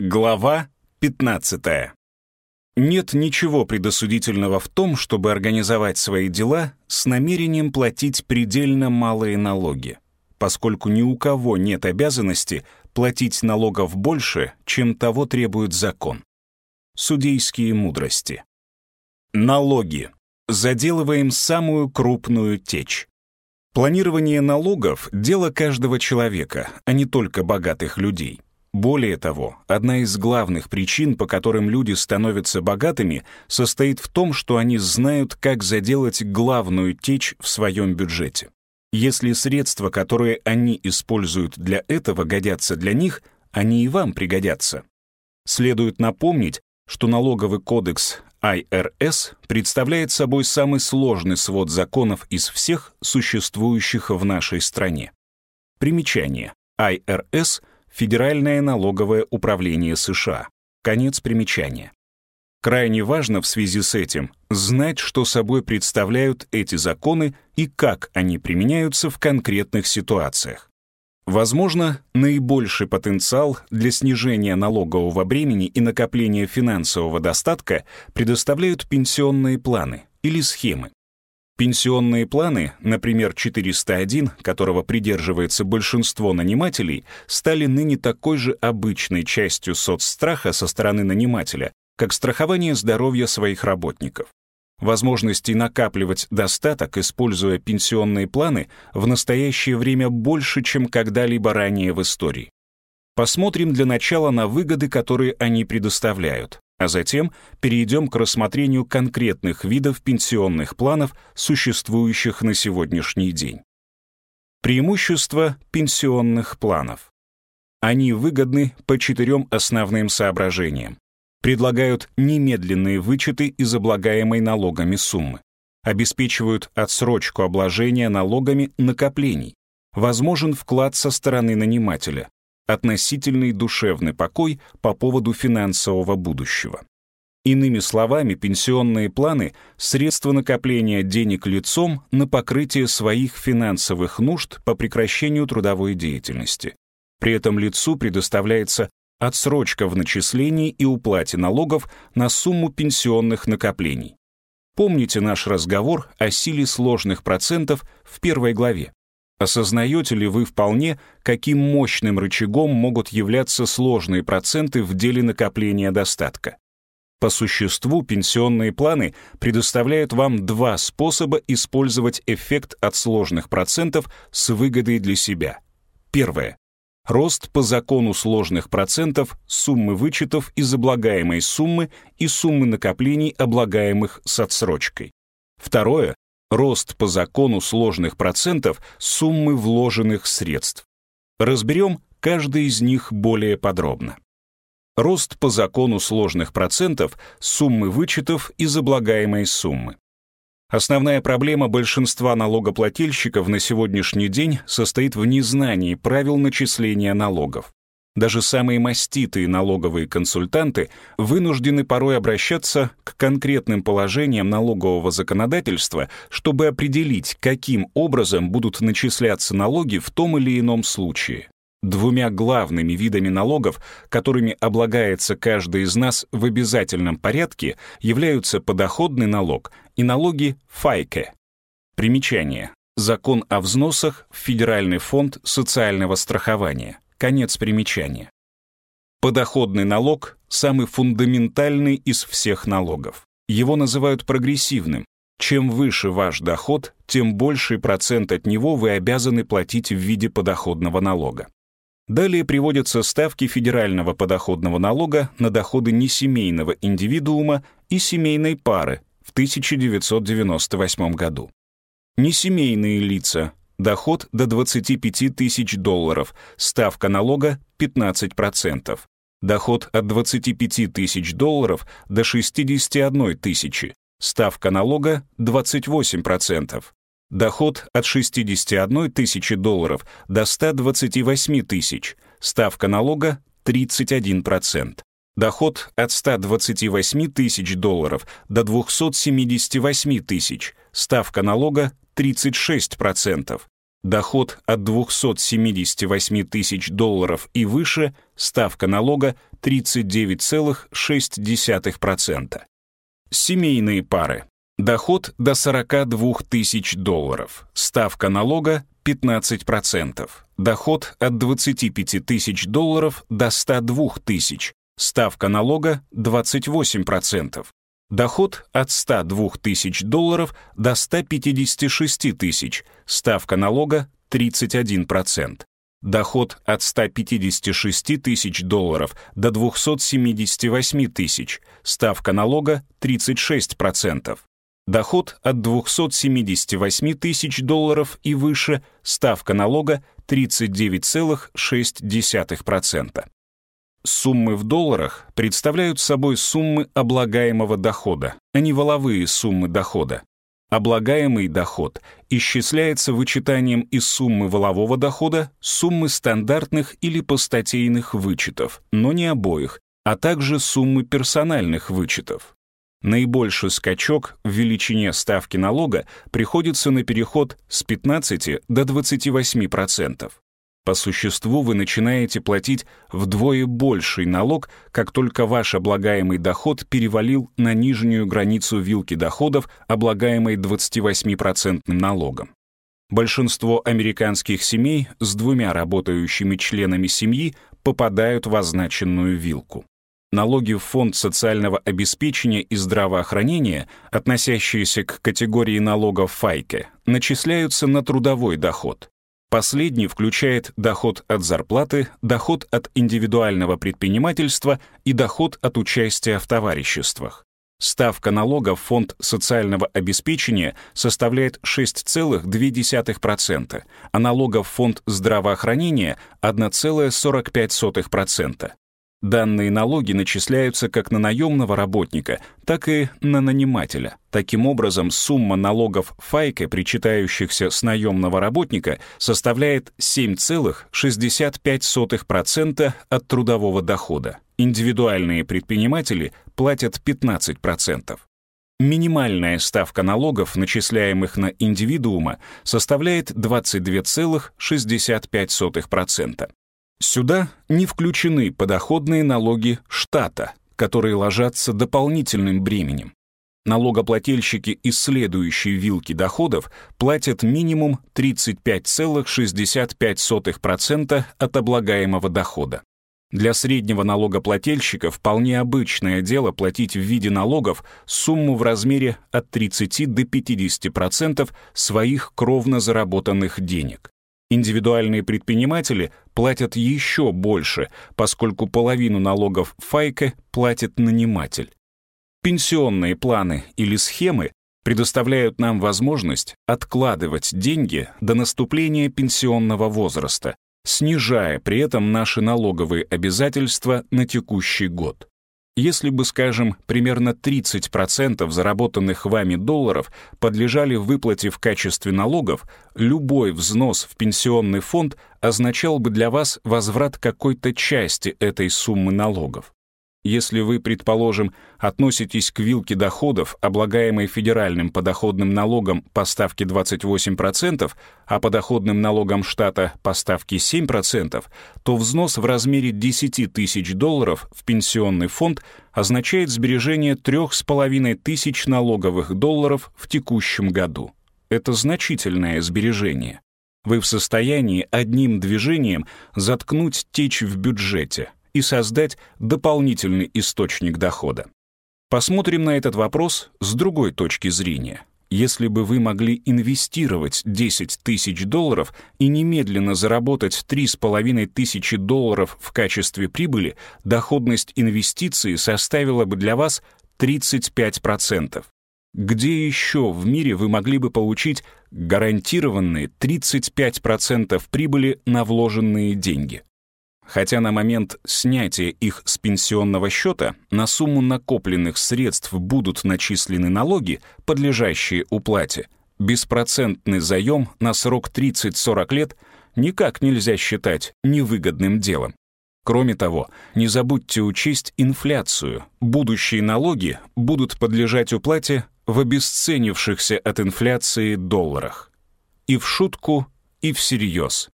Глава 15. Нет ничего предосудительного в том, чтобы организовать свои дела с намерением платить предельно малые налоги, поскольку ни у кого нет обязанности платить налогов больше, чем того требует закон. Судейские мудрости. Налоги. Заделываем самую крупную течь. Планирование налогов — дело каждого человека, а не только богатых людей. Более того, одна из главных причин, по которым люди становятся богатыми, состоит в том, что они знают, как заделать главную течь в своем бюджете. Если средства, которые они используют для этого, годятся для них, они и вам пригодятся. Следует напомнить, что налоговый кодекс IRS представляет собой самый сложный свод законов из всех существующих в нашей стране. Примечание. IRS Федеральное налоговое управление США. Конец примечания. Крайне важно в связи с этим знать, что собой представляют эти законы и как они применяются в конкретных ситуациях. Возможно, наибольший потенциал для снижения налогового бремени и накопления финансового достатка предоставляют пенсионные планы или схемы. Пенсионные планы, например, 401, которого придерживается большинство нанимателей, стали ныне такой же обычной частью соцстраха со стороны нанимателя, как страхование здоровья своих работников. Возможностей накапливать достаток, используя пенсионные планы, в настоящее время больше, чем когда-либо ранее в истории. Посмотрим для начала на выгоды, которые они предоставляют а затем перейдем к рассмотрению конкретных видов пенсионных планов, существующих на сегодняшний день. Преимущества пенсионных планов. Они выгодны по четырем основным соображениям. Предлагают немедленные вычеты из облагаемой налогами суммы. Обеспечивают отсрочку обложения налогами накоплений. Возможен вклад со стороны нанимателя относительный душевный покой по поводу финансового будущего. Иными словами, пенсионные планы — средства накопления денег лицом на покрытие своих финансовых нужд по прекращению трудовой деятельности. При этом лицу предоставляется отсрочка в начислении и уплате налогов на сумму пенсионных накоплений. Помните наш разговор о силе сложных процентов в первой главе. Осознаете ли вы вполне, каким мощным рычагом могут являться сложные проценты в деле накопления достатка? По существу пенсионные планы предоставляют вам два способа использовать эффект от сложных процентов с выгодой для себя. Первое. Рост по закону сложных процентов суммы вычетов из облагаемой суммы и суммы накоплений, облагаемых с отсрочкой. Второе рост по закону сложных процентов суммы вложенных средств. Разберем каждый из них более подробно. Рост по закону сложных процентов суммы вычетов из облагаемой суммы. Основная проблема большинства налогоплательщиков на сегодняшний день состоит в незнании правил начисления налогов. Даже самые маститые налоговые консультанты вынуждены порой обращаться к конкретным положениям налогового законодательства, чтобы определить, каким образом будут начисляться налоги в том или ином случае. Двумя главными видами налогов, которыми облагается каждый из нас в обязательном порядке, являются подоходный налог и налоги ФАЙКЕ. Примечание. Закон о взносах в Федеральный фонд социального страхования. Конец примечания. Подоходный налог — самый фундаментальный из всех налогов. Его называют прогрессивным. Чем выше ваш доход, тем больший процент от него вы обязаны платить в виде подоходного налога. Далее приводятся ставки федерального подоходного налога на доходы несемейного индивидуума и семейной пары в 1998 году. Несемейные лица Доход до 25 тысяч долларов, ставка налога 15%. Доход от 25 тысяч долларов до 61 тысячи, ставка налога 28%. Доход от 61 тысячи долларов до 128 тысяч, ставка налога 31%. Доход от 128 тысяч долларов до 278 тысяч, ставка налога 36%. Доход от 278 тысяч долларов и выше — ставка налога 39,6%. Семейные пары. Доход до 42 тысяч долларов. Ставка налога 15%. Доход от 25 тысяч долларов до 102 тысяч. Ставка налога 28%. Доход от 102 тысяч долларов до 156 тысяч. Ставка налога 31%. Доход от 156 тысяч долларов до 278 тысяч. Ставка налога 36%. Доход от 278 тысяч долларов и выше. Ставка налога 39,6%. Суммы в долларах представляют собой суммы облагаемого дохода, а не воловые суммы дохода. Облагаемый доход исчисляется вычитанием из суммы волового дохода суммы стандартных или постатейных вычетов, но не обоих, а также суммы персональных вычетов. Наибольший скачок в величине ставки налога приходится на переход с 15 до 28%. По существу вы начинаете платить вдвое больший налог, как только ваш облагаемый доход перевалил на нижнюю границу вилки доходов, облагаемой 28% налогом. Большинство американских семей с двумя работающими членами семьи попадают в означенную вилку. Налоги в Фонд социального обеспечения и здравоохранения, относящиеся к категории налогов ФАЙКе, начисляются на трудовой доход. Последний включает доход от зарплаты, доход от индивидуального предпринимательства и доход от участия в товариществах. Ставка налога в фонд социального обеспечения составляет 6,2%, а налога в фонд здравоохранения — 1,45%. Данные налоги начисляются как на наемного работника, так и на нанимателя. Таким образом, сумма налогов ФАЙКа, причитающихся с наемного работника, составляет 7,65% от трудового дохода. Индивидуальные предприниматели платят 15%. Минимальная ставка налогов, начисляемых на индивидуума, составляет 22,65%. Сюда не включены подоходные налоги штата, которые ложатся дополнительным бременем. Налогоплательщики из следующей вилки доходов платят минимум 35,65% от облагаемого дохода. Для среднего налогоплательщика вполне обычное дело платить в виде налогов сумму в размере от 30 до 50% своих кровно заработанных денег. Индивидуальные предприниматели платят еще больше, поскольку половину налогов ФАЙКа платит наниматель. Пенсионные планы или схемы предоставляют нам возможность откладывать деньги до наступления пенсионного возраста, снижая при этом наши налоговые обязательства на текущий год. Если бы, скажем, примерно 30% заработанных вами долларов подлежали выплате в качестве налогов, любой взнос в пенсионный фонд означал бы для вас возврат какой-то части этой суммы налогов. Если вы, предположим, относитесь к вилке доходов, облагаемой федеральным подоходным налогом по ставке 28%, а подоходным налогом штата по ставке 7%, то взнос в размере 10 тысяч долларов в пенсионный фонд означает сбережение 3,5 тысяч налоговых долларов в текущем году. Это значительное сбережение. Вы в состоянии одним движением заткнуть течь в бюджете — и создать дополнительный источник дохода. Посмотрим на этот вопрос с другой точки зрения. Если бы вы могли инвестировать 10 тысяч долларов и немедленно заработать 3,5 тысячи долларов в качестве прибыли, доходность инвестиции составила бы для вас 35%. Где еще в мире вы могли бы получить гарантированные 35% прибыли на вложенные деньги? Хотя на момент снятия их с пенсионного счета на сумму накопленных средств будут начислены налоги, подлежащие уплате, беспроцентный заем на срок 30-40 лет никак нельзя считать невыгодным делом. Кроме того, не забудьте учесть инфляцию. Будущие налоги будут подлежать уплате в обесценившихся от инфляции долларах. И в шутку и всерьез.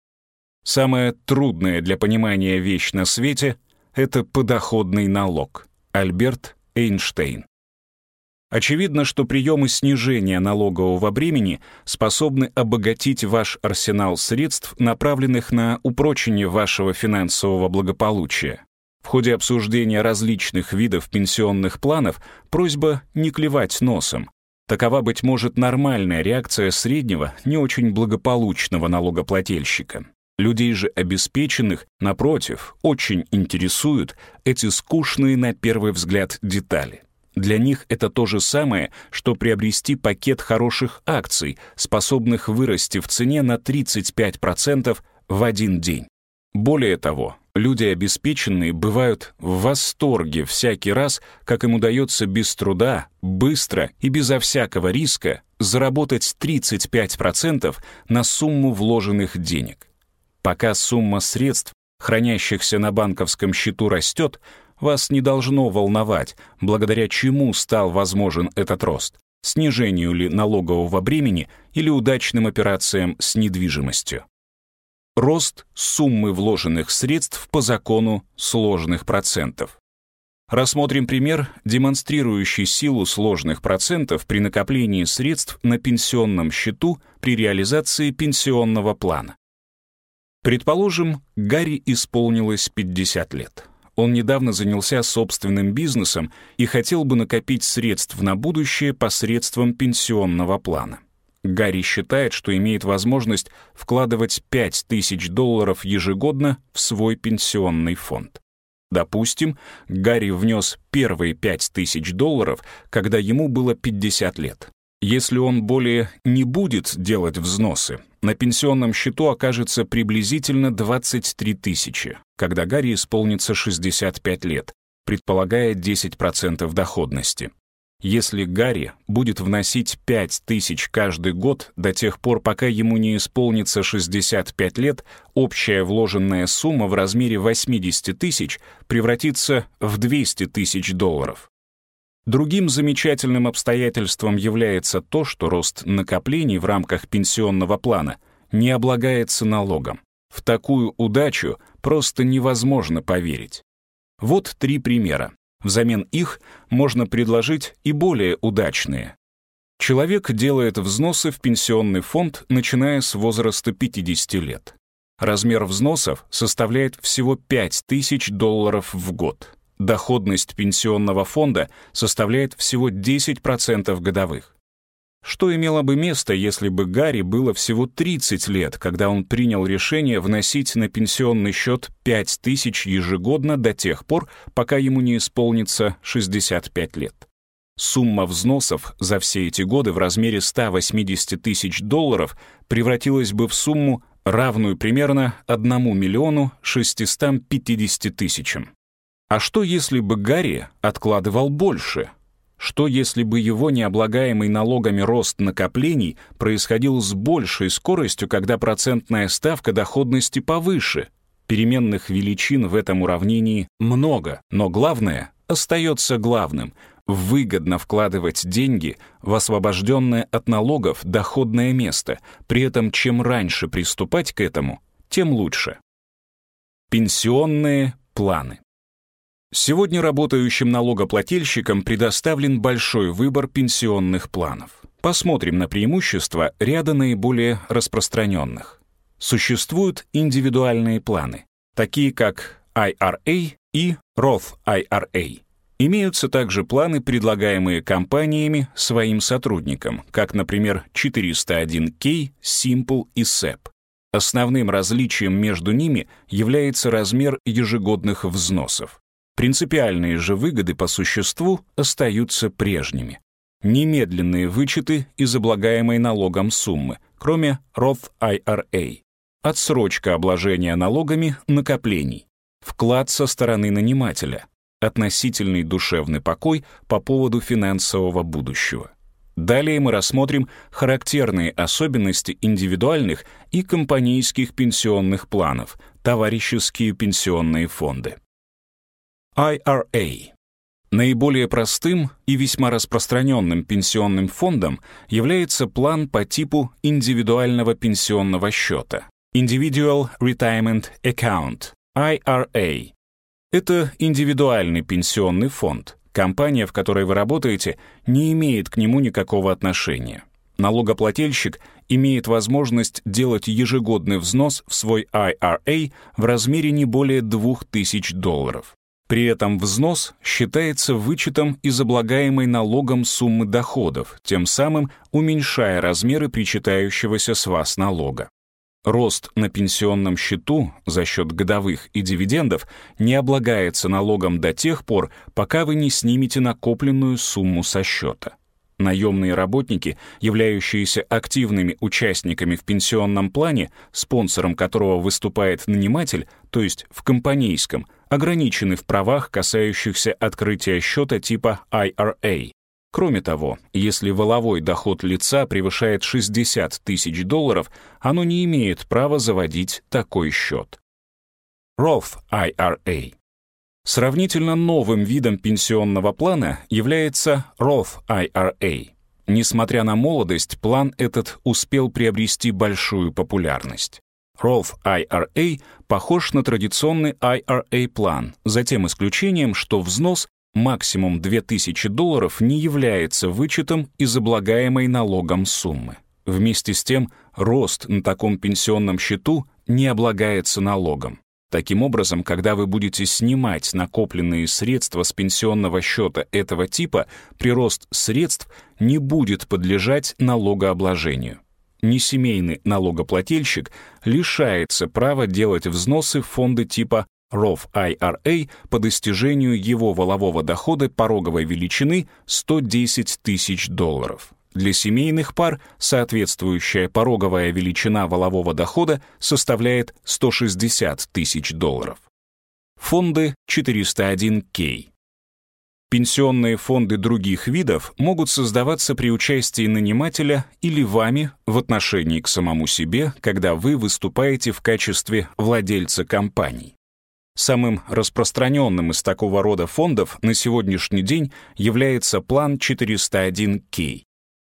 Самая трудная для понимания вещь на свете — это подоходный налог. Альберт Эйнштейн. Очевидно, что приемы снижения налогового бремени способны обогатить ваш арсенал средств, направленных на упрочение вашего финансового благополучия. В ходе обсуждения различных видов пенсионных планов просьба не клевать носом. Такова, быть может, нормальная реакция среднего, не очень благополучного налогоплательщика. Людей же обеспеченных, напротив, очень интересуют эти скучные на первый взгляд детали. Для них это то же самое, что приобрести пакет хороших акций, способных вырасти в цене на 35% в один день. Более того, люди обеспеченные бывают в восторге всякий раз, как им удается без труда, быстро и безо всякого риска заработать 35% на сумму вложенных денег. Пока сумма средств, хранящихся на банковском счету, растет, вас не должно волновать, благодаря чему стал возможен этот рост, снижению ли налогового бремени или удачным операциям с недвижимостью рост суммы вложенных средств по закону сложных процентов. Рассмотрим пример, демонстрирующий силу сложных процентов при накоплении средств на пенсионном счету при реализации пенсионного плана. Предположим, Гарри исполнилось 50 лет. Он недавно занялся собственным бизнесом и хотел бы накопить средств на будущее посредством пенсионного плана. Гарри считает, что имеет возможность вкладывать 5000 долларов ежегодно в свой пенсионный фонд. Допустим, Гарри внес первые 5000 долларов, когда ему было 50 лет. Если он более не будет делать взносы, на пенсионном счету окажется приблизительно 23 тысячи, когда Гарри исполнится 65 лет, предполагая 10% доходности. Если Гарри будет вносить 5 тысяч каждый год до тех пор, пока ему не исполнится 65 лет, общая вложенная сумма в размере 80 тысяч превратится в 200 тысяч долларов. Другим замечательным обстоятельством является то, что рост накоплений в рамках пенсионного плана не облагается налогом. В такую удачу просто невозможно поверить. Вот три примера. Взамен их можно предложить и более удачные. Человек делает взносы в пенсионный фонд, начиная с возраста 50 лет. Размер взносов составляет всего 5000 долларов в год. Доходность пенсионного фонда составляет всего 10% годовых. Что имело бы место, если бы Гарри было всего 30 лет, когда он принял решение вносить на пенсионный счет 5 тысяч ежегодно до тех пор, пока ему не исполнится 65 лет? Сумма взносов за все эти годы в размере 180 тысяч долларов превратилась бы в сумму, равную примерно 1 миллиону 650 тысячам. А что если бы Гарри откладывал больше, что если бы его необлагаемый налогами рост накоплений происходил с большей скоростью, когда процентная ставка доходности повыше? Переменных величин в этом уравнении много, но главное остается главным — выгодно вкладывать деньги в освобожденное от налогов доходное место, при этом чем раньше приступать к этому, тем лучше. Пенсионные планы. Сегодня работающим налогоплательщикам предоставлен большой выбор пенсионных планов. Посмотрим на преимущества ряда наиболее распространенных. Существуют индивидуальные планы, такие как IRA и Roth IRA. Имеются также планы, предлагаемые компаниями своим сотрудникам, как, например, 401k, Simple и SEP. Основным различием между ними является размер ежегодных взносов. Принципиальные же выгоды по существу остаются прежними. Немедленные вычеты из облагаемой налогом суммы, кроме Roth IRA. Отсрочка обложения налогами накоплений. Вклад со стороны нанимателя. Относительный душевный покой по поводу финансового будущего. Далее мы рассмотрим характерные особенности индивидуальных и компанейских пенсионных планов, товарищеские пенсионные фонды. IRA. Наиболее простым и весьма распространенным пенсионным фондом является план по типу индивидуального пенсионного счета Individual Retirement Account, IRA. Это индивидуальный пенсионный фонд. Компания, в которой вы работаете, не имеет к нему никакого отношения. Налогоплательщик имеет возможность делать ежегодный взнос в свой IRA в размере не более 2000 долларов. При этом взнос считается вычетом из облагаемой налогом суммы доходов, тем самым уменьшая размеры причитающегося с вас налога. Рост на пенсионном счету за счет годовых и дивидендов не облагается налогом до тех пор, пока вы не снимете накопленную сумму со счета. Наемные работники, являющиеся активными участниками в пенсионном плане, спонсором которого выступает наниматель, то есть в компанейском, ограничены в правах, касающихся открытия счета типа IRA. Кроме того, если воловой доход лица превышает 60 тысяч долларов, оно не имеет права заводить такой счет. Roth IRA. Сравнительно новым видом пенсионного плана является Roth IRA. Несмотря на молодость, план этот успел приобрести большую популярность. Roth IRA похож на традиционный IRA-план, за тем исключением, что взнос максимум 2000 долларов не является вычетом из облагаемой налогом суммы. Вместе с тем, рост на таком пенсионном счету не облагается налогом. Таким образом, когда вы будете снимать накопленные средства с пенсионного счета этого типа, прирост средств не будет подлежать налогообложению. Несемейный налогоплательщик лишается права делать взносы в фонды типа Roth IRA по достижению его волового дохода пороговой величины 110 тысяч долларов. Для семейных пар соответствующая пороговая величина волового дохода составляет 160 тысяч долларов. Фонды 401k. Пенсионные фонды других видов могут создаваться при участии нанимателя или вами в отношении к самому себе, когда вы выступаете в качестве владельца компаний. Самым распространенным из такого рода фондов на сегодняшний день является план 401k.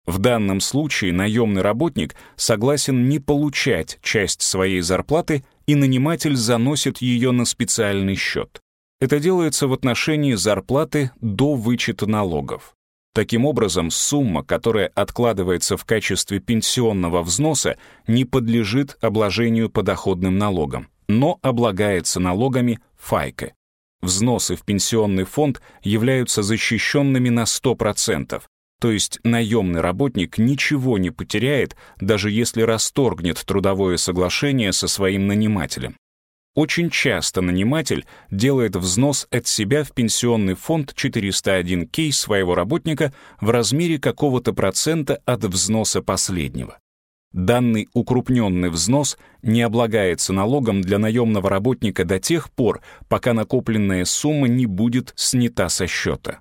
В данном случае наемный работник согласен не получать часть своей зарплаты, и наниматель заносит ее на специальный счет. Это делается в отношении зарплаты до вычета налогов. Таким образом, сумма, которая откладывается в качестве пенсионного взноса, не подлежит обложению подоходным налогом но облагается налогами ФАЙКы. Взносы в пенсионный фонд являются защищенными на 100%, то есть наемный работник ничего не потеряет, даже если расторгнет трудовое соглашение со своим нанимателем. Очень часто наниматель делает взнос от себя в пенсионный фонд 401k своего работника в размере какого-то процента от взноса последнего. Данный укрупненный взнос не облагается налогом для наемного работника до тех пор, пока накопленная сумма не будет снята со счета.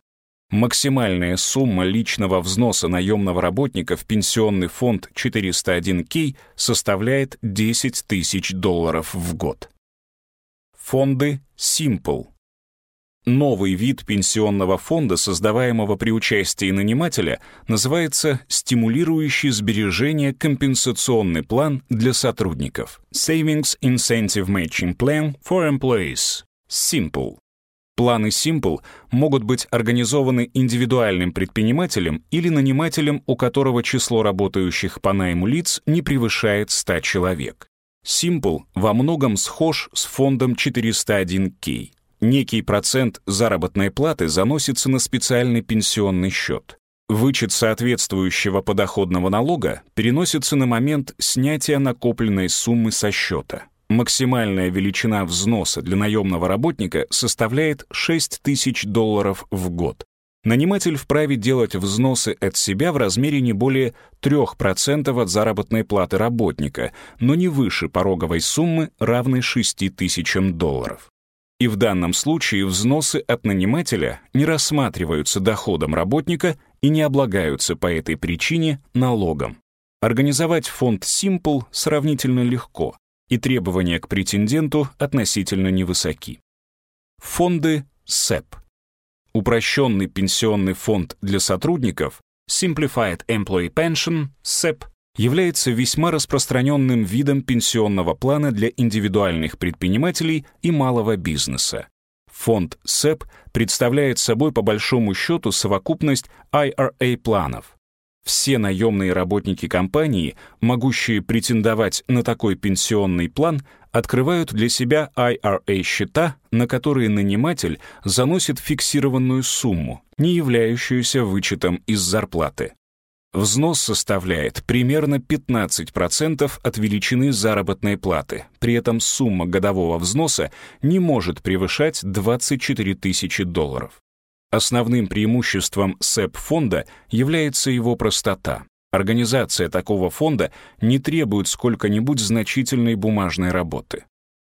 Максимальная сумма личного взноса наемного работника в пенсионный фонд 401k составляет 10 тысяч долларов в год. Фонды Simple Новый вид пенсионного фонда, создаваемого при участии нанимателя, называется «Стимулирующий сбережения компенсационный план для сотрудников» Savings Incentive Matching Plan for Employees SIMPLE. Планы Simple могут быть организованы индивидуальным предпринимателем или нанимателем, у которого число работающих по найму лиц не превышает 100 человек. Simple во многом схож с фондом 401k некий процент заработной платы заносится на специальный пенсионный счет. Вычет соответствующего подоходного налога переносится на момент снятия накопленной суммы со счета. Максимальная величина взноса для наемного работника составляет 6 тысяч долларов в год. Наниматель вправе делать взносы от себя в размере не более 3% от заработной платы работника, но не выше пороговой суммы, равной 6 тысячам долларов. И в данном случае взносы от нанимателя не рассматриваются доходом работника и не облагаются по этой причине налогом. Организовать фонд Simple сравнительно легко, и требования к претенденту относительно невысоки. Фонды СЭП. Упрощенный пенсионный фонд для сотрудников Simplified Employee Pension, SEP, является весьма распространенным видом пенсионного плана для индивидуальных предпринимателей и малого бизнеса. Фонд SEP представляет собой по большому счету совокупность IRA-планов. Все наемные работники компании, могущие претендовать на такой пенсионный план, открывают для себя IRA-счета, на которые наниматель заносит фиксированную сумму, не являющуюся вычетом из зарплаты. Взнос составляет примерно 15% от величины заработной платы. При этом сумма годового взноса не может превышать 24 тысячи долларов. Основным преимуществом СЭП-фонда является его простота. Организация такого фонда не требует сколько-нибудь значительной бумажной работы.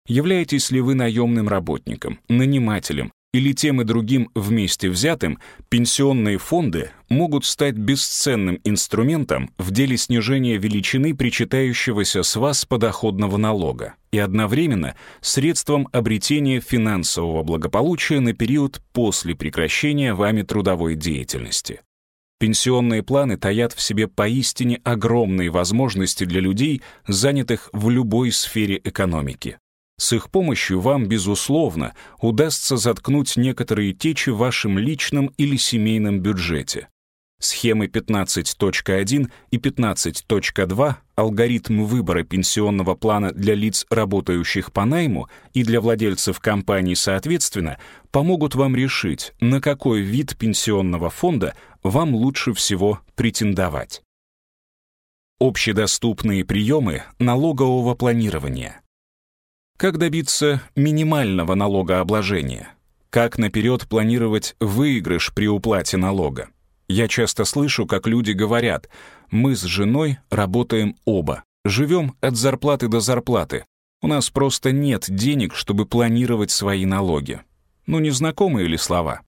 Являетесь ли вы наемным работником, нанимателем или тем и другим вместе взятым, пенсионные фонды могут стать бесценным инструментом в деле снижения величины причитающегося с вас подоходного налога и одновременно средством обретения финансового благополучия на период после прекращения вами трудовой деятельности. Пенсионные планы таят в себе поистине огромные возможности для людей, занятых в любой сфере экономики. С их помощью вам, безусловно, удастся заткнуть некоторые течи в вашем личном или семейном бюджете. Схемы 15.1 и 15.2, алгоритм выбора пенсионного плана для лиц, работающих по найму, и для владельцев компаний соответственно, помогут вам решить, на какой вид пенсионного фонда вам лучше всего претендовать. Общедоступные приемы налогового планирования. Как добиться минимального налогообложения? Как наперед планировать выигрыш при уплате налога? Я часто слышу, как люди говорят, мы с женой работаем оба, живем от зарплаты до зарплаты. У нас просто нет денег, чтобы планировать свои налоги. Ну, незнакомые ли слова?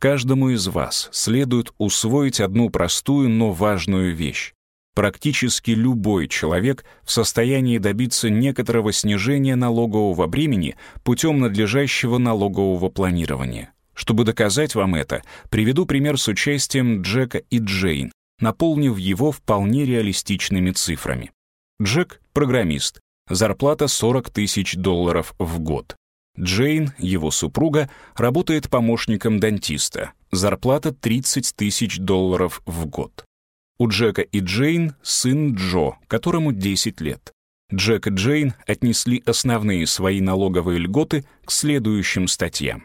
Каждому из вас следует усвоить одну простую, но важную вещь. Практически любой человек в состоянии добиться некоторого снижения налогового бремени путем надлежащего налогового планирования. Чтобы доказать вам это, приведу пример с участием Джека и Джейн, наполнив его вполне реалистичными цифрами. Джек — программист, зарплата 40 тысяч долларов в год. Джейн, его супруга, работает помощником дантиста, зарплата 30 тысяч долларов в год. У Джека и Джейн сын Джо, которому 10 лет. Джек и Джейн отнесли основные свои налоговые льготы к следующим статьям.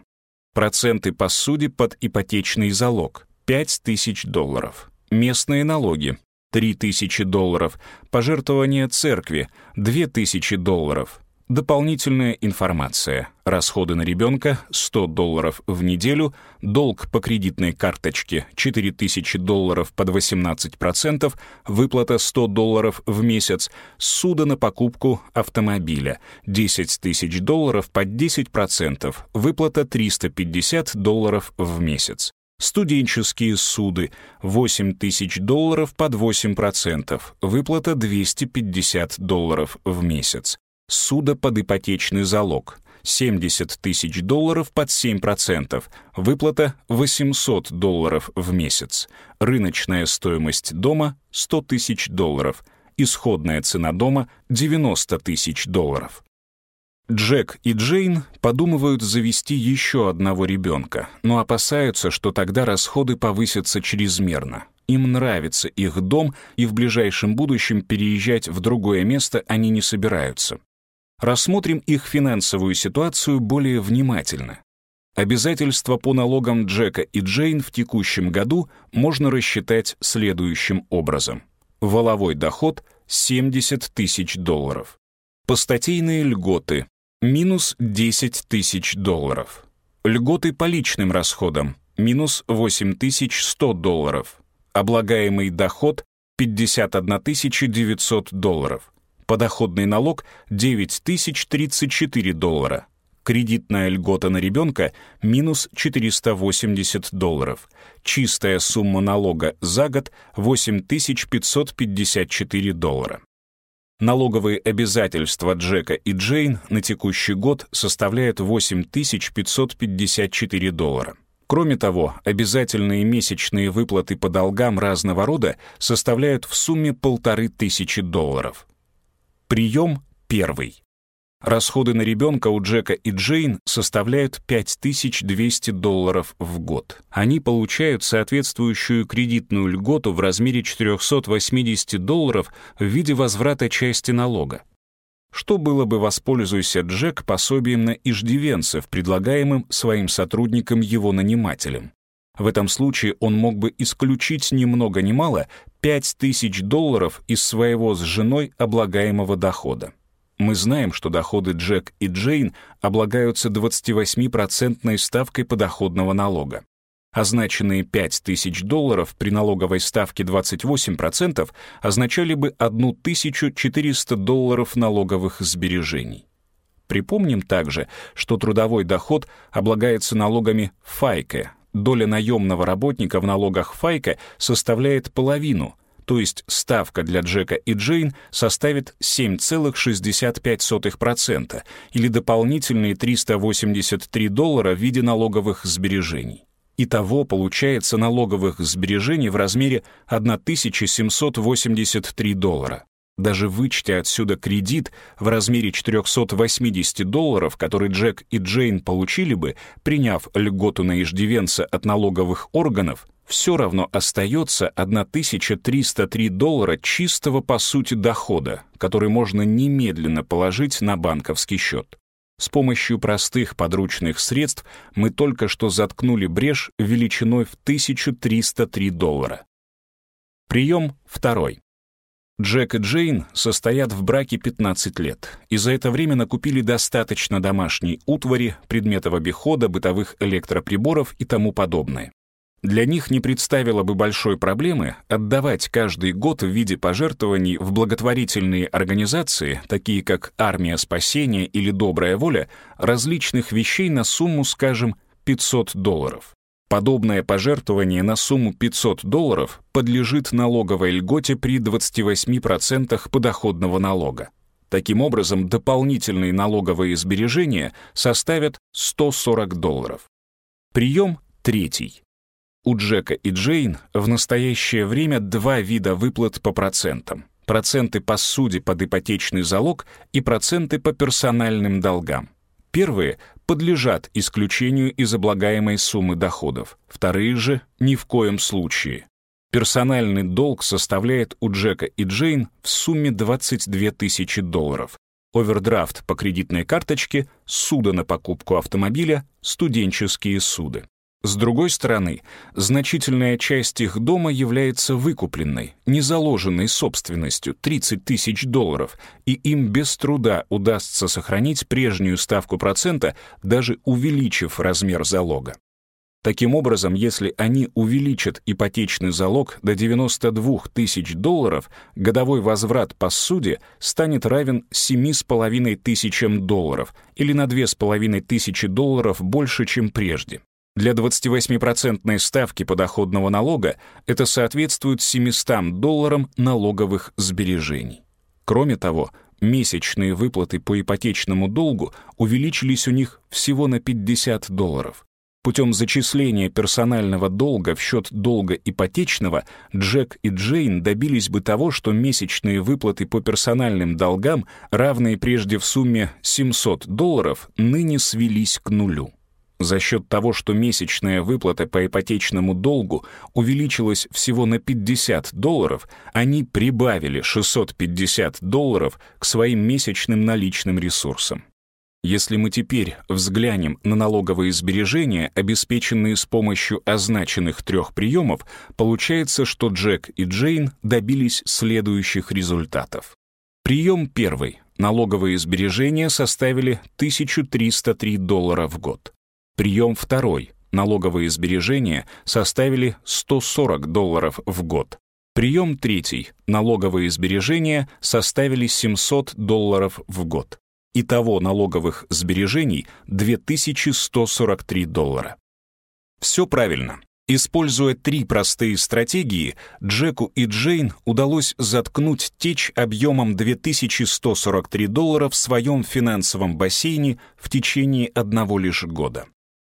Проценты по суде под ипотечный залог — 5000 долларов. Местные налоги — 3000 долларов. Пожертвования церкви — 2000 долларов. Дополнительная информация. Расходы на ребенка 100 долларов в неделю, долг по кредитной карточке 4000 долларов под 18%, выплата 100 долларов в месяц, суда на покупку автомобиля 10 тысяч долларов под 10%, выплата 350 долларов в месяц. Студенческие суды 8 тысяч долларов под 8%, выплата 250 долларов в месяц суда под ипотечный залог. 70 тысяч долларов под 7%, выплата 800 долларов в месяц, рыночная стоимость дома 100 тысяч долларов, исходная цена дома 90 тысяч долларов. Джек и Джейн подумывают завести еще одного ребенка, но опасаются, что тогда расходы повысятся чрезмерно. Им нравится их дом, и в ближайшем будущем переезжать в другое место они не собираются рассмотрим их финансовую ситуацию более внимательно. Обязательства по налогам Джека и Джейн в текущем году можно рассчитать следующим образом. Воловой доход — 70 тысяч долларов. Постатейные льготы — минус 10 тысяч долларов. Льготы по личным расходам — минус 8100 долларов. Облагаемый доход — 51 900 долларов. Подоходный налог 9034 доллара. Кредитная льгота на ребенка — минус 480 долларов. Чистая сумма налога за год — 8554 доллара. Налоговые обязательства Джека и Джейн на текущий год составляют 8554 доллара. Кроме того, обязательные месячные выплаты по долгам разного рода составляют в сумме полторы тысячи долларов. Прием первый. Расходы на ребенка у Джека и Джейн составляют 5200 долларов в год. Они получают соответствующую кредитную льготу в размере 480 долларов в виде возврата части налога. Что было бы, воспользуйся Джек пособием на иждивенцев, предлагаемым своим сотрудникам его нанимателям? В этом случае он мог бы исключить ни много ни мало 5000 долларов из своего с женой облагаемого дохода. Мы знаем, что доходы Джек и Джейн облагаются 28% ставкой подоходного налога. Означенные 5000 долларов при налоговой ставке 28% означали бы 1400 долларов налоговых сбережений. Припомним также, что трудовой доход облагается налогами ФАЙКа. Доля наемного работника в налогах ФАЙКа составляет половину, то есть ставка для Джека и Джейн составит 7,65% или дополнительные 383 доллара в виде налоговых сбережений. Итого получается налоговых сбережений в размере 1783 доллара. Даже вычтя отсюда кредит в размере 480 долларов, который Джек и Джейн получили бы, приняв льготу на иждивенца от налоговых органов, все равно остается 1303 доллара чистого по сути дохода, который можно немедленно положить на банковский счет. С помощью простых подручных средств мы только что заткнули брешь величиной в 1303 доллара. Прием второй. Джек и Джейн состоят в браке 15 лет, и за это время накупили достаточно домашней утвари, предметов обихода, бытовых электроприборов и тому подобное. Для них не представило бы большой проблемы отдавать каждый год в виде пожертвований в благотворительные организации, такие как «Армия спасения» или «Добрая воля», различных вещей на сумму, скажем, 500 долларов. Подобное пожертвование на сумму 500 долларов подлежит налоговой льготе при 28% подоходного налога. Таким образом, дополнительные налоговые сбережения составят 140 долларов. Прием третий. У Джека и Джейн в настоящее время два вида выплат по процентам. Проценты по суде под ипотечный залог и проценты по персональным долгам. Первые подлежат исключению из облагаемой суммы доходов, вторые же — ни в коем случае. Персональный долг составляет у Джека и Джейн в сумме 22 тысячи долларов. Овердрафт по кредитной карточке, суда на покупку автомобиля, студенческие суды. С другой стороны, значительная часть их дома является выкупленной, незаложенной собственностью 30 тысяч долларов, и им без труда удастся сохранить прежнюю ставку процента, даже увеличив размер залога. Таким образом, если они увеличат ипотечный залог до 92 тысяч долларов, годовой возврат по суде станет равен 7,5 тысячам долларов или на 2,5 тысячи долларов больше, чем прежде. Для 28% ставки подоходного налога это соответствует 700 долларам налоговых сбережений. Кроме того, месячные выплаты по ипотечному долгу увеличились у них всего на 50 долларов. Путем зачисления персонального долга в счет долга ипотечного Джек и Джейн добились бы того, что месячные выплаты по персональным долгам, равные прежде в сумме 700 долларов, ныне свелись к нулю. За счет того, что месячная выплата по ипотечному долгу увеличилась всего на 50 долларов, они прибавили 650 долларов к своим месячным наличным ресурсам. Если мы теперь взглянем на налоговые сбережения, обеспеченные с помощью означенных трех приемов, получается, что Джек и Джейн добились следующих результатов. Прием первый. Налоговые сбережения составили 1303 доллара в год. Прием второй. Налоговые сбережения составили 140 долларов в год. Прием третий. Налоговые сбережения составили 700 долларов в год. Итого налоговых сбережений 2143 доллара. Все правильно. Используя три простые стратегии, Джеку и Джейн удалось заткнуть течь объемом 2143 доллара в своем финансовом бассейне в течение одного лишь года.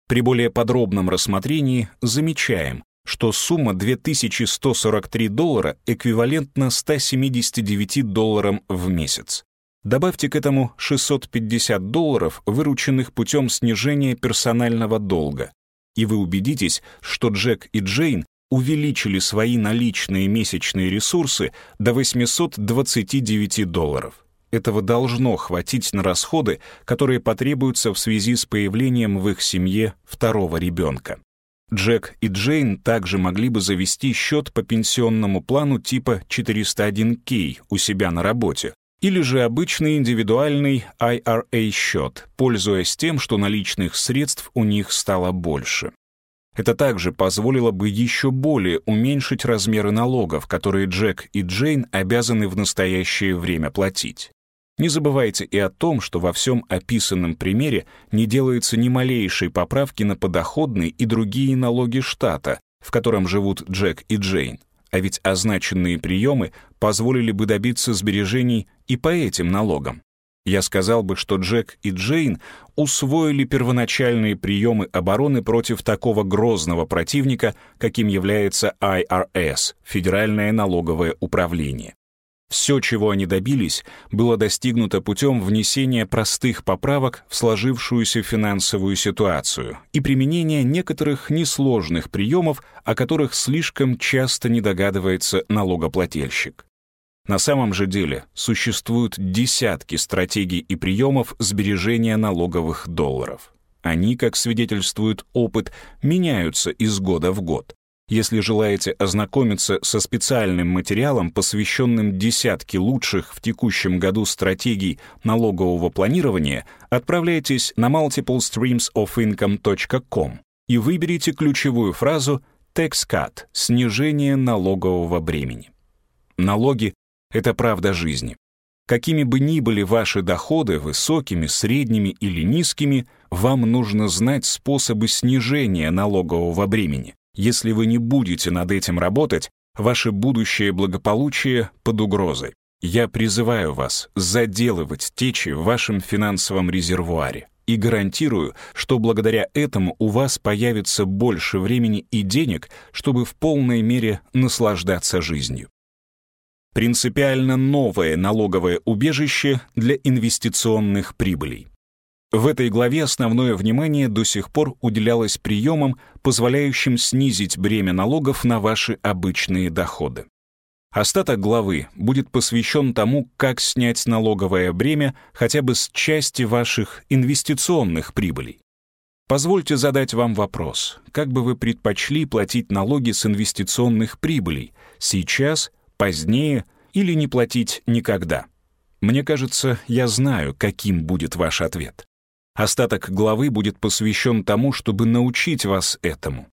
При более подробном рассмотрении замечаем, что сумма 2143 доллара эквивалентна 179 долларам в месяц. Добавьте к этому 650 долларов, вырученных путем снижения персонального долга, и вы убедитесь, что Джек и Джейн увеличили свои наличные месячные ресурсы до 829 долларов. Этого должно хватить на расходы, которые потребуются в связи с появлением в их семье второго ребенка. Джек и Джейн также могли бы завести счет по пенсионному плану типа 401k у себя на работе, или же обычный индивидуальный IRA-счет, пользуясь тем, что наличных средств у них стало больше. Это также позволило бы еще более уменьшить размеры налогов, которые Джек и Джейн обязаны в настоящее время платить. Не забывайте и о том, что во всем описанном примере не делается ни малейшей поправки на подоходные и другие налоги штата, в котором живут Джек и Джейн а ведь означенные приемы позволили бы добиться сбережений и по этим налогам. Я сказал бы, что Джек и Джейн усвоили первоначальные приемы обороны против такого грозного противника, каким является IRS, Федеральное налоговое управление. Все, чего они добились, было достигнуто путем внесения простых поправок в сложившуюся финансовую ситуацию и применения некоторых несложных приемов, о которых слишком часто не догадывается налогоплательщик. На самом же деле существуют десятки стратегий и приемов сбережения налоговых долларов. Они, как свидетельствует опыт, меняются из года в год. Если желаете ознакомиться со специальным материалом, посвященным десятке лучших в текущем году стратегий налогового планирования, отправляйтесь на multiplestreamsofincome.com и выберите ключевую фразу «Tax Cut» — снижение налогового бремени. Налоги — это правда жизни. Какими бы ни были ваши доходы, высокими, средними или низкими, вам нужно знать способы снижения налогового бремени. Если вы не будете над этим работать, ваше будущее благополучие под угрозой. Я призываю вас заделывать течи в вашем финансовом резервуаре и гарантирую, что благодаря этому у вас появится больше времени и денег, чтобы в полной мере наслаждаться жизнью. Принципиально новое налоговое убежище для инвестиционных прибылей. В этой главе основное внимание до сих пор уделялось приемам, позволяющим снизить бремя налогов на ваши обычные доходы. Остаток главы будет посвящен тому, как снять налоговое бремя хотя бы с части ваших инвестиционных прибылей. Позвольте задать вам вопрос. Как бы вы предпочли платить налоги с инвестиционных прибылей? Сейчас, позднее или не платить никогда? Мне кажется, я знаю, каким будет ваш ответ. Остаток главы будет посвящен тому, чтобы научить вас этому.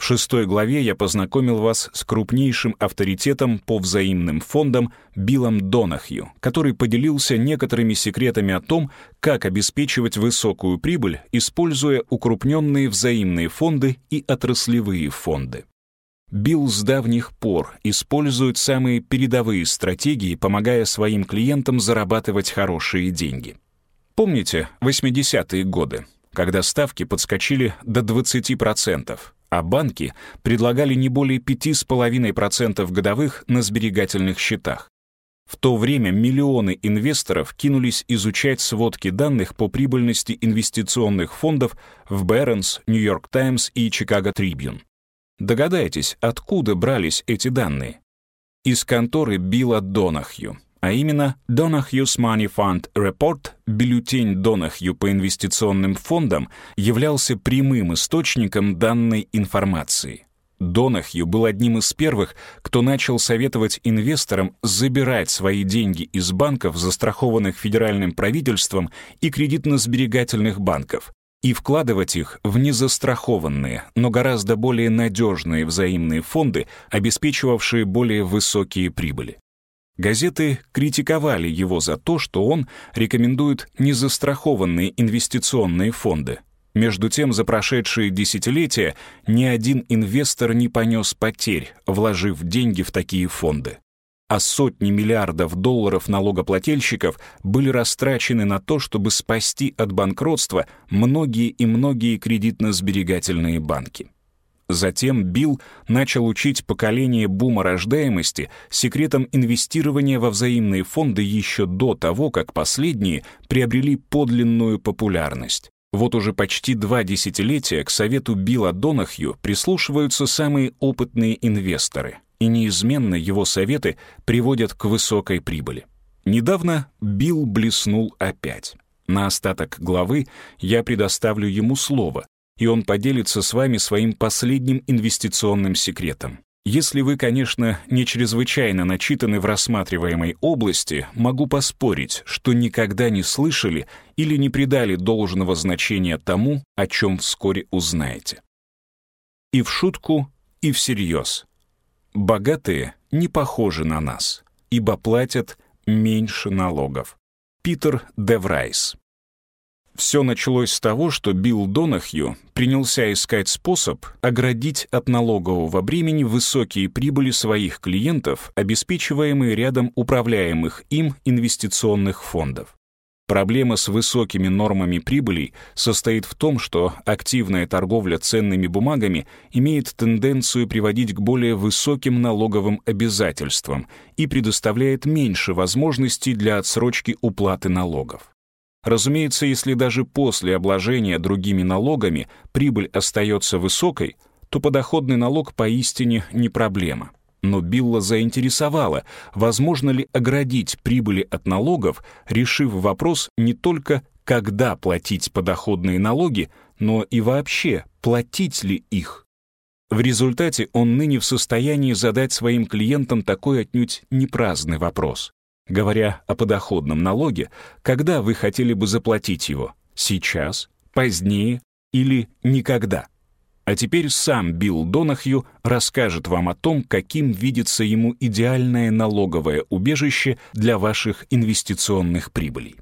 В шестой главе я познакомил вас с крупнейшим авторитетом по взаимным фондам Биллом Донахью, который поделился некоторыми секретами о том, как обеспечивать высокую прибыль, используя укрупненные взаимные фонды и отраслевые фонды. Билл с давних пор использует самые передовые стратегии, помогая своим клиентам зарабатывать хорошие деньги. Помните 80-е годы, когда ставки подскочили до 20%, а банки предлагали не более 5,5% годовых на сберегательных счетах? В то время миллионы инвесторов кинулись изучать сводки данных по прибыльности инвестиционных фондов в Barron's, New York Times и Chicago Tribune. Догадайтесь, откуда брались эти данные? Из конторы Билла Донахью, а именно Donahue's Money Fund Report, бюллетень Донахью по инвестиционным фондам, являлся прямым источником данной информации. Донахью был одним из первых, кто начал советовать инвесторам забирать свои деньги из банков, застрахованных федеральным правительством и кредитно-сберегательных банков, и вкладывать их в незастрахованные, но гораздо более надежные взаимные фонды, обеспечивавшие более высокие прибыли. Газеты критиковали его за то, что он рекомендует незастрахованные инвестиционные фонды. Между тем, за прошедшие десятилетия ни один инвестор не понес потерь, вложив деньги в такие фонды. а сотни миллиардов долларов налогоплательщиков были растрачены на то, чтобы спасти от банкротства многие и многие кредитно-сберегательные банки. Затем Билл начал учить поколение бума рождаемости секретам инвестирования во взаимные фонды еще до того, как последние приобрели подлинную популярность. Вот уже почти два десятилетия к совету Билла Донахью прислушиваются самые опытные инвесторы, и неизменно его советы приводят к высокой прибыли. Недавно Билл блеснул опять. На остаток главы я предоставлю ему слово, и он поделится с вами своим последним инвестиционным секретом. Если вы, конечно, не чрезвычайно начитаны в рассматриваемой области, могу поспорить, что никогда не слышали или не придали должного значения тому, о чем вскоре узнаете. И в шутку, и всерьез. Богатые не похожи на нас, ибо платят меньше налогов. Питер де Врайс все началось с того, что Билл Донахью принялся искать способ оградить от налогового бремени высокие прибыли своих клиентов, обеспечиваемые рядом управляемых им инвестиционных фондов. Проблема с высокими нормами прибылей состоит в том, что активная торговля ценными бумагами имеет тенденцию приводить к более высоким налоговым обязательствам и предоставляет меньше возможностей для отсрочки уплаты налогов. Разумеется, если даже после обложения другими налогами прибыль остается высокой, то подоходный налог поистине не проблема. Но Билла заинтересовало, возможно ли оградить прибыли от налогов, решив вопрос не только когда платить подоходные налоги, но и вообще платить ли их. В результате он ныне в состоянии задать своим клиентам такой отнюдь не праздный вопрос. Говоря о подоходном налоге, когда вы хотели бы заплатить его? Сейчас, позднее или никогда? А теперь сам Билл Донахью расскажет вам о том, каким видится ему идеальное налоговое убежище для ваших инвестиционных прибылей.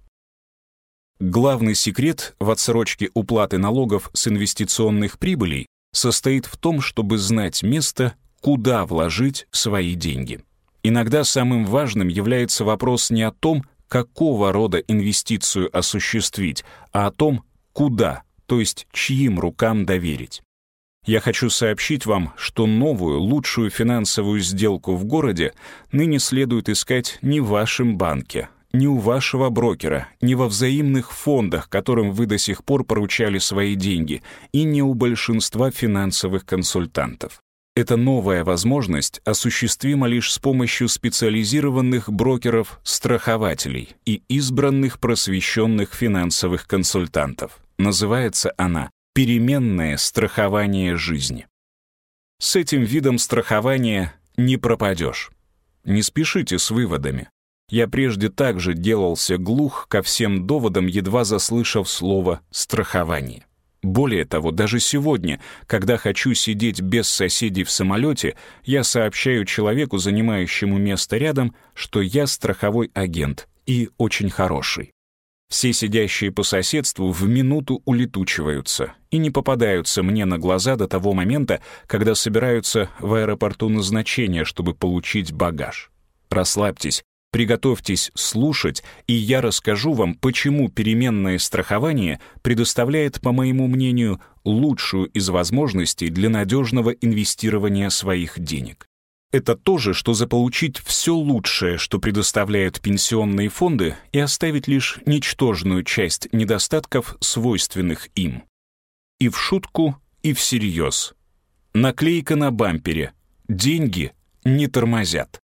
Главный секрет в отсрочке уплаты налогов с инвестиционных прибылей состоит в том, чтобы знать место, куда вложить свои деньги. Иногда самым важным является вопрос не о том, какого рода инвестицию осуществить, а о том, куда, то есть чьим рукам доверить. Я хочу сообщить вам, что новую, лучшую финансовую сделку в городе ныне следует искать не в вашем банке, не у вашего брокера, не во взаимных фондах, которым вы до сих пор поручали свои деньги, и не у большинства финансовых консультантов. Эта новая возможность осуществима лишь с помощью специализированных брокеров-страхователей и избранных просвещенных финансовых консультантов. Называется она «переменное страхование жизни». С этим видом страхования не пропадешь. Не спешите с выводами. Я прежде также делался глух ко всем доводам, едва заслышав слово «страхование». Более того, даже сегодня, когда хочу сидеть без соседей в самолете, я сообщаю человеку, занимающему место рядом, что я страховой агент и очень хороший. Все сидящие по соседству в минуту улетучиваются и не попадаются мне на глаза до того момента, когда собираются в аэропорту назначения, чтобы получить багаж. Расслабьтесь, Приготовьтесь слушать, и я расскажу вам, почему переменное страхование предоставляет, по моему мнению, лучшую из возможностей для надежного инвестирования своих денег. Это то же, что заполучить все лучшее, что предоставляют пенсионные фонды, и оставить лишь ничтожную часть недостатков, свойственных им. И в шутку, и всерьез. Наклейка на бампере «Деньги не тормозят».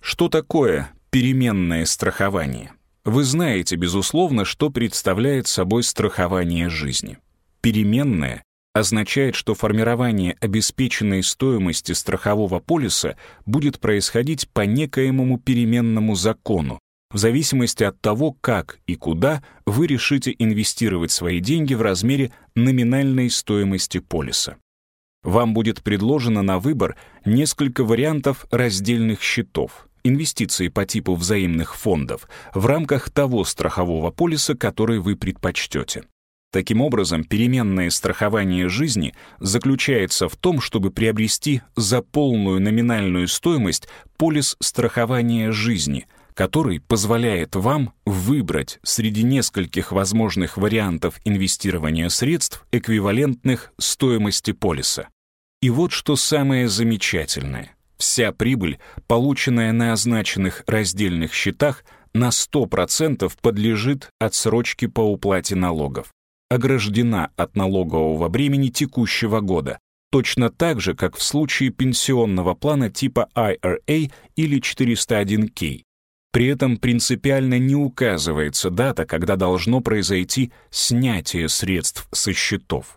Что такое переменное страхование? Вы знаете, безусловно, что представляет собой страхование жизни. Переменное означает, что формирование обеспеченной стоимости страхового полиса будет происходить по некоему переменному закону, в зависимости от того, как и куда вы решите инвестировать свои деньги в размере номинальной стоимости полиса. Вам будет предложено на выбор несколько вариантов раздельных счетов, инвестиции по типу взаимных фондов в рамках того страхового полиса, который вы предпочтете. Таким образом, переменное страхование жизни заключается в том, чтобы приобрести за полную номинальную стоимость полис страхования жизни, который позволяет вам выбрать среди нескольких возможных вариантов инвестирования средств, эквивалентных стоимости полиса. И вот что самое замечательное. Вся прибыль, полученная на означенных раздельных счетах, на 100% подлежит отсрочке по уплате налогов ограждена от налогового бремени текущего года, точно так же, как в случае пенсионного плана типа IRA или 401k. При этом принципиально не указывается дата, когда должно произойти снятие средств со счетов.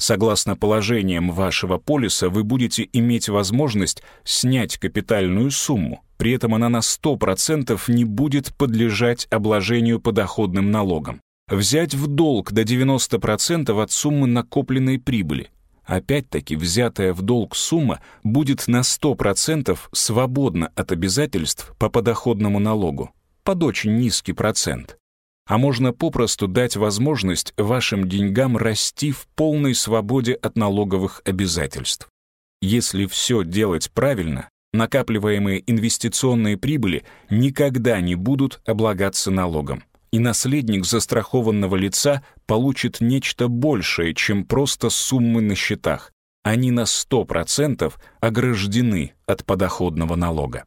Согласно положениям вашего полиса, вы будете иметь возможность снять капитальную сумму, при этом она на 100% не будет подлежать обложению подоходным налогом взять в долг до 90% от суммы накопленной прибыли. Опять-таки, взятая в долг сумма будет на 100% свободна от обязательств по подоходному налогу, под очень низкий процент. А можно попросту дать возможность вашим деньгам расти в полной свободе от налоговых обязательств. Если все делать правильно, накапливаемые инвестиционные прибыли никогда не будут облагаться налогом и наследник застрахованного лица получит нечто большее, чем просто суммы на счетах. Они на 100% ограждены от подоходного налога.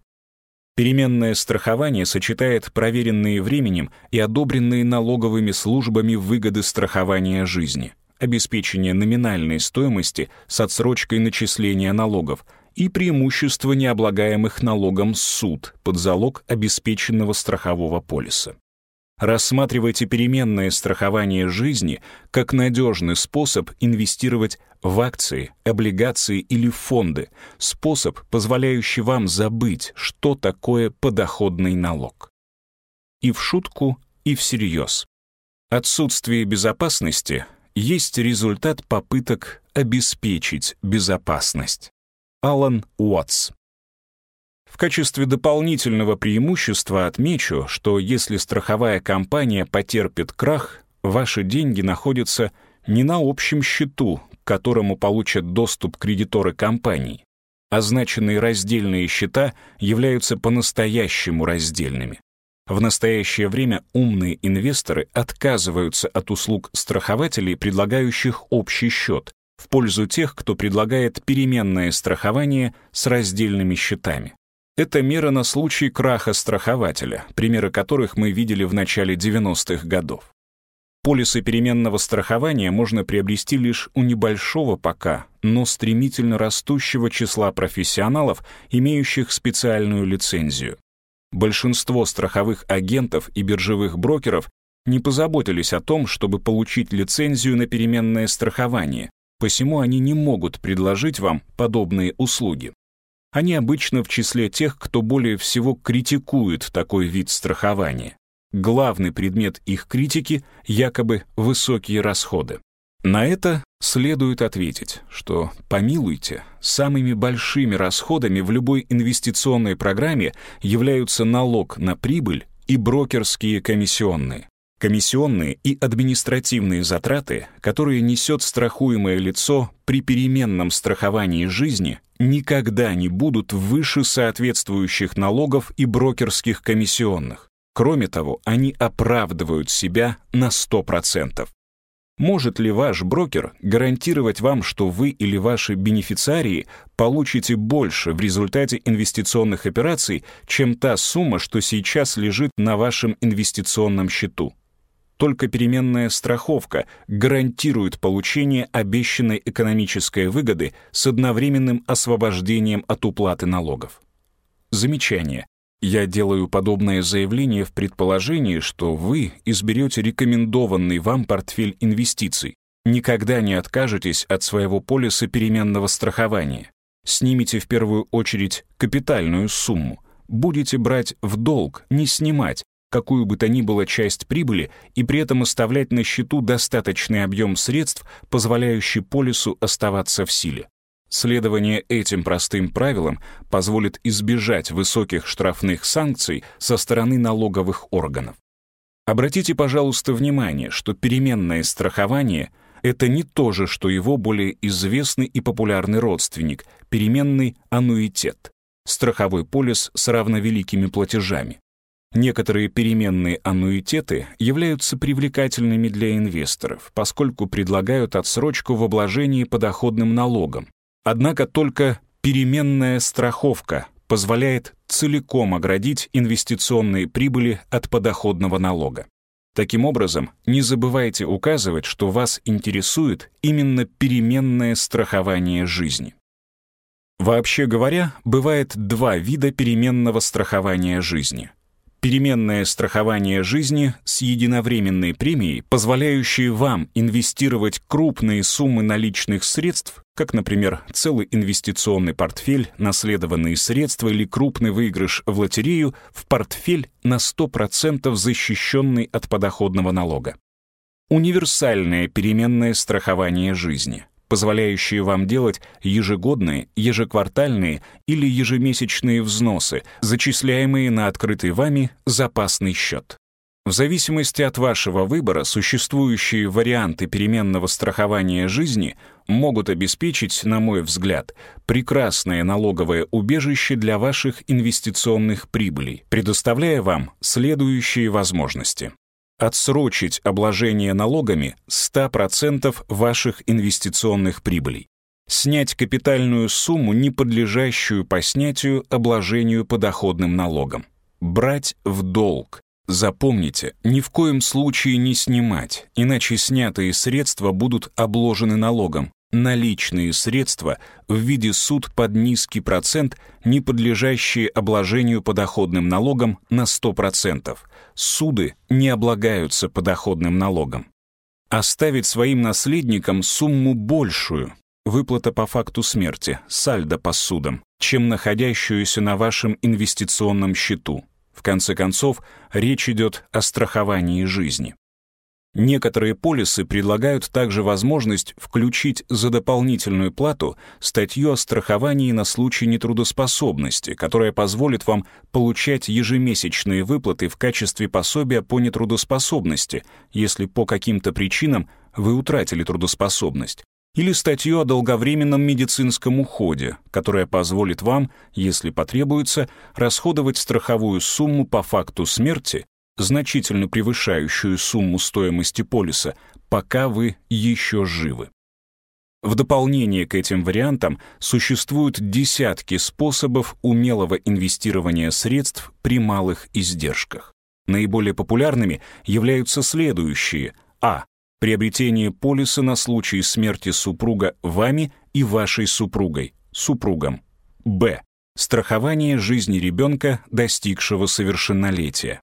Переменное страхование сочетает проверенные временем и одобренные налоговыми службами выгоды страхования жизни, обеспечение номинальной стоимости с отсрочкой начисления налогов и преимущество необлагаемых налогом суд под залог обеспеченного страхового полиса. Рассматривайте переменное страхование жизни как надежный способ инвестировать в акции, облигации или фонды, способ, позволяющий вам забыть, что такое подоходный налог. И в шутку, и всерьез. Отсутствие безопасности есть результат попыток обеспечить безопасность. Алан Уотс в качестве дополнительного преимущества отмечу, что если страховая компания потерпит крах, ваши деньги находятся не на общем счету, к которому получат доступ кредиторы компании. Означенные раздельные счета являются по-настоящему раздельными. В настоящее время умные инвесторы отказываются от услуг страхователей, предлагающих общий счет, в пользу тех, кто предлагает переменное страхование с раздельными счетами. Это мера на случай краха страхователя, примеры которых мы видели в начале 90-х годов. Полисы переменного страхования можно приобрести лишь у небольшого пока, но стремительно растущего числа профессионалов, имеющих специальную лицензию. Большинство страховых агентов и биржевых брокеров не позаботились о том, чтобы получить лицензию на переменное страхование, посему они не могут предложить вам подобные услуги. Они обычно в числе тех, кто более всего критикует такой вид страхования. Главный предмет их критики — якобы высокие расходы. На это следует ответить, что, помилуйте, самыми большими расходами в любой инвестиционной программе являются налог на прибыль и брокерские комиссионные. Комиссионные и административные затраты, которые несет страхуемое лицо при переменном страховании жизни, никогда не будут выше соответствующих налогов и брокерских комиссионных. Кроме того, они оправдывают себя на 100%. Может ли ваш брокер гарантировать вам, что вы или ваши бенефициарии получите больше в результате инвестиционных операций, чем та сумма, что сейчас лежит на вашем инвестиционном счету? Только переменная страховка гарантирует получение обещанной экономической выгоды с одновременным освобождением от уплаты налогов. Замечание. Я делаю подобное заявление в предположении, что вы изберете рекомендованный вам портфель инвестиций, никогда не откажетесь от своего полиса переменного страхования, снимите в первую очередь капитальную сумму, будете брать в долг, не снимать, какую бы то ни было часть прибыли и при этом оставлять на счету достаточный объем средств, позволяющий полису оставаться в силе. Следование этим простым правилам позволит избежать высоких штрафных санкций со стороны налоговых органов. Обратите, пожалуйста, внимание, что переменное страхование — это не то же, что его более известный и популярный родственник — переменный аннуитет, страховой полис с равновеликими платежами. Некоторые переменные аннуитеты являются привлекательными для инвесторов, поскольку предлагают отсрочку в обложении подоходным налогом. Однако только переменная страховка позволяет целиком оградить инвестиционные прибыли от подоходного налога. Таким образом, не забывайте указывать, что вас интересует именно переменное страхование жизни. Вообще говоря, бывает два вида переменного страхования жизни — переменное страхование жизни с единовременной премией, позволяющей вам инвестировать крупные суммы наличных средств, как, например, целый инвестиционный портфель, наследованные средства или крупный выигрыш в лотерею, в портфель на 100% защищенный от подоходного налога. Универсальное переменное страхование жизни — позволяющие вам делать ежегодные, ежеквартальные или ежемесячные взносы, зачисляемые на открытый вами запасный счет. В зависимости от вашего выбора существующие варианты переменного страхования жизни могут обеспечить, на мой взгляд, прекрасное налоговое убежище для ваших инвестиционных прибылей, предоставляя вам следующие возможности отсрочить обложение налогами 100% ваших инвестиционных прибылей, снять капитальную сумму, не подлежащую по снятию обложению подоходным налогом, брать в долг. Запомните, ни в коем случае не снимать, иначе снятые средства будут обложены налогом, наличные средства в виде суд под низкий процент, не подлежащие обложению подоходным налогом на 100%. Суды не облагаются подоходным налогом. Оставить своим наследникам сумму большую, выплата по факту смерти, сальдо по судам, чем находящуюся на вашем инвестиционном счету. В конце концов, речь идет о страховании жизни. Некоторые полисы предлагают также возможность включить за дополнительную плату статью о страховании на случай нетрудоспособности, которая позволит вам получать ежемесячные выплаты в качестве пособия по нетрудоспособности, если по каким-то причинам вы утратили трудоспособность, или статью о долговременном медицинском уходе, которая позволит вам, если потребуется, расходовать страховую сумму по факту смерти значительно превышающую сумму стоимости полиса, пока вы еще живы. В дополнение к этим вариантам существуют десятки способов умелого инвестирования средств при малых издержках. Наиболее популярными являются следующие. А. Приобретение полиса на случай смерти супруга вами и вашей супругой, супругом. Б. Страхование жизни ребенка, достигшего совершеннолетия.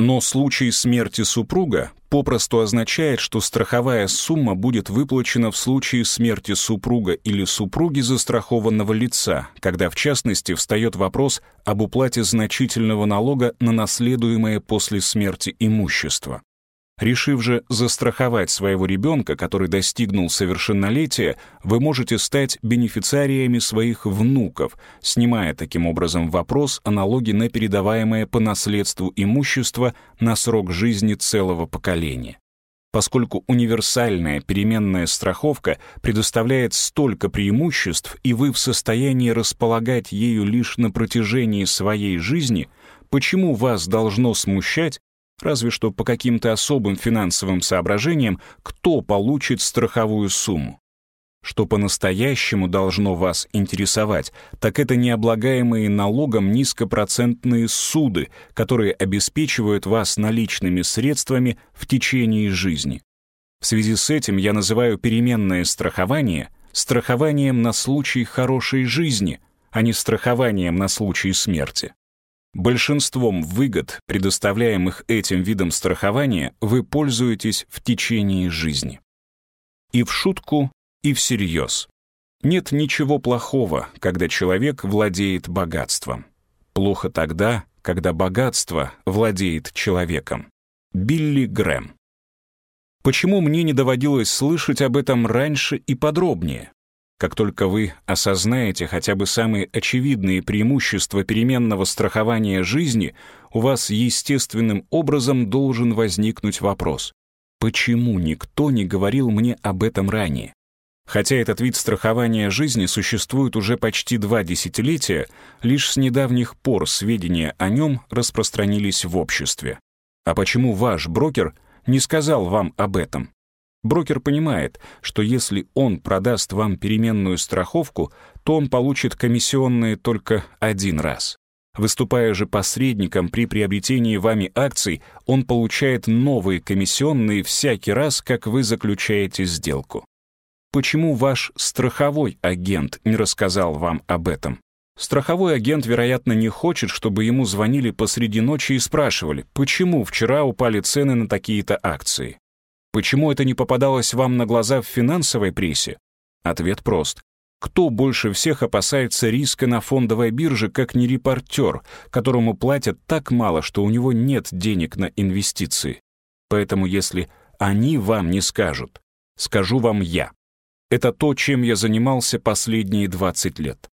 Но случай смерти супруга попросту означает, что страховая сумма будет выплачена в случае смерти супруга или супруги застрахованного лица, когда в частности встает вопрос об уплате значительного налога на наследуемое после смерти имущество. Решив же застраховать своего ребенка, который достигнул совершеннолетия, вы можете стать бенефициариями своих внуков, снимая таким образом вопрос о налоге на передаваемое по наследству имущество на срок жизни целого поколения. Поскольку универсальная переменная страховка предоставляет столько преимуществ, и вы в состоянии располагать ею лишь на протяжении своей жизни, почему вас должно смущать, разве что по каким-то особым финансовым соображениям, кто получит страховую сумму. Что по-настоящему должно вас интересовать, так это необлагаемые налогом низкопроцентные суды, которые обеспечивают вас наличными средствами в течение жизни. В связи с этим я называю переменное страхование страхованием на случай хорошей жизни, а не страхованием на случай смерти. Большинством выгод, предоставляемых этим видом страхования, вы пользуетесь в течение жизни. И в шутку, и всерьез. Нет ничего плохого, когда человек владеет богатством. Плохо тогда, когда богатство владеет человеком. Билли Грэм. Почему мне не доводилось слышать об этом раньше и подробнее? Как только вы осознаете хотя бы самые очевидные преимущества переменного страхования жизни, у вас естественным образом должен возникнуть вопрос. Почему никто не говорил мне об этом ранее? Хотя этот вид страхования жизни существует уже почти два десятилетия, лишь с недавних пор сведения о нем распространились в обществе. А почему ваш брокер не сказал вам об этом? Брокер понимает, что если он продаст вам переменную страховку, то он получит комиссионные только один раз. Выступая же посредником при приобретении вами акций, он получает новые комиссионные всякий раз, как вы заключаете сделку. Почему ваш страховой агент не рассказал вам об этом? Страховой агент, вероятно, не хочет, чтобы ему звонили посреди ночи и спрашивали, почему вчера упали цены на такие-то акции. Почему это не попадалось вам на глаза в финансовой прессе? Ответ прост. Кто больше всех опасается риска на фондовой бирже, как не репортер, которому платят так мало, что у него нет денег на инвестиции? Поэтому если они вам не скажут, скажу вам я. Это то, чем я занимался последние 20 лет.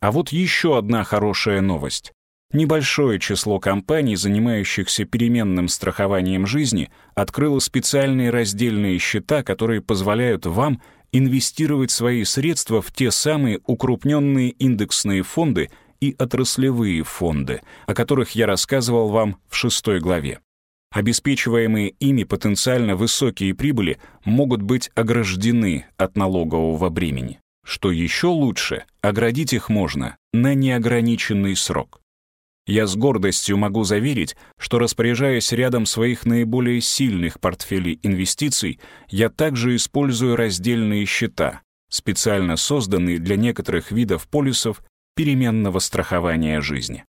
А вот еще одна хорошая новость. Небольшое число компаний, занимающихся переменным страхованием жизни, открыло специальные раздельные счета, которые позволяют вам инвестировать свои средства в те самые укрупненные индексные фонды и отраслевые фонды, о которых я рассказывал вам в шестой главе. Обеспечиваемые ими потенциально высокие прибыли могут быть ограждены от налогового бремени. Что еще лучше, оградить их можно на неограниченный срок. Я с гордостью могу заверить, что распоряжаясь рядом своих наиболее сильных портфелей инвестиций, я также использую раздельные счета, специально созданные для некоторых видов полисов переменного страхования жизни.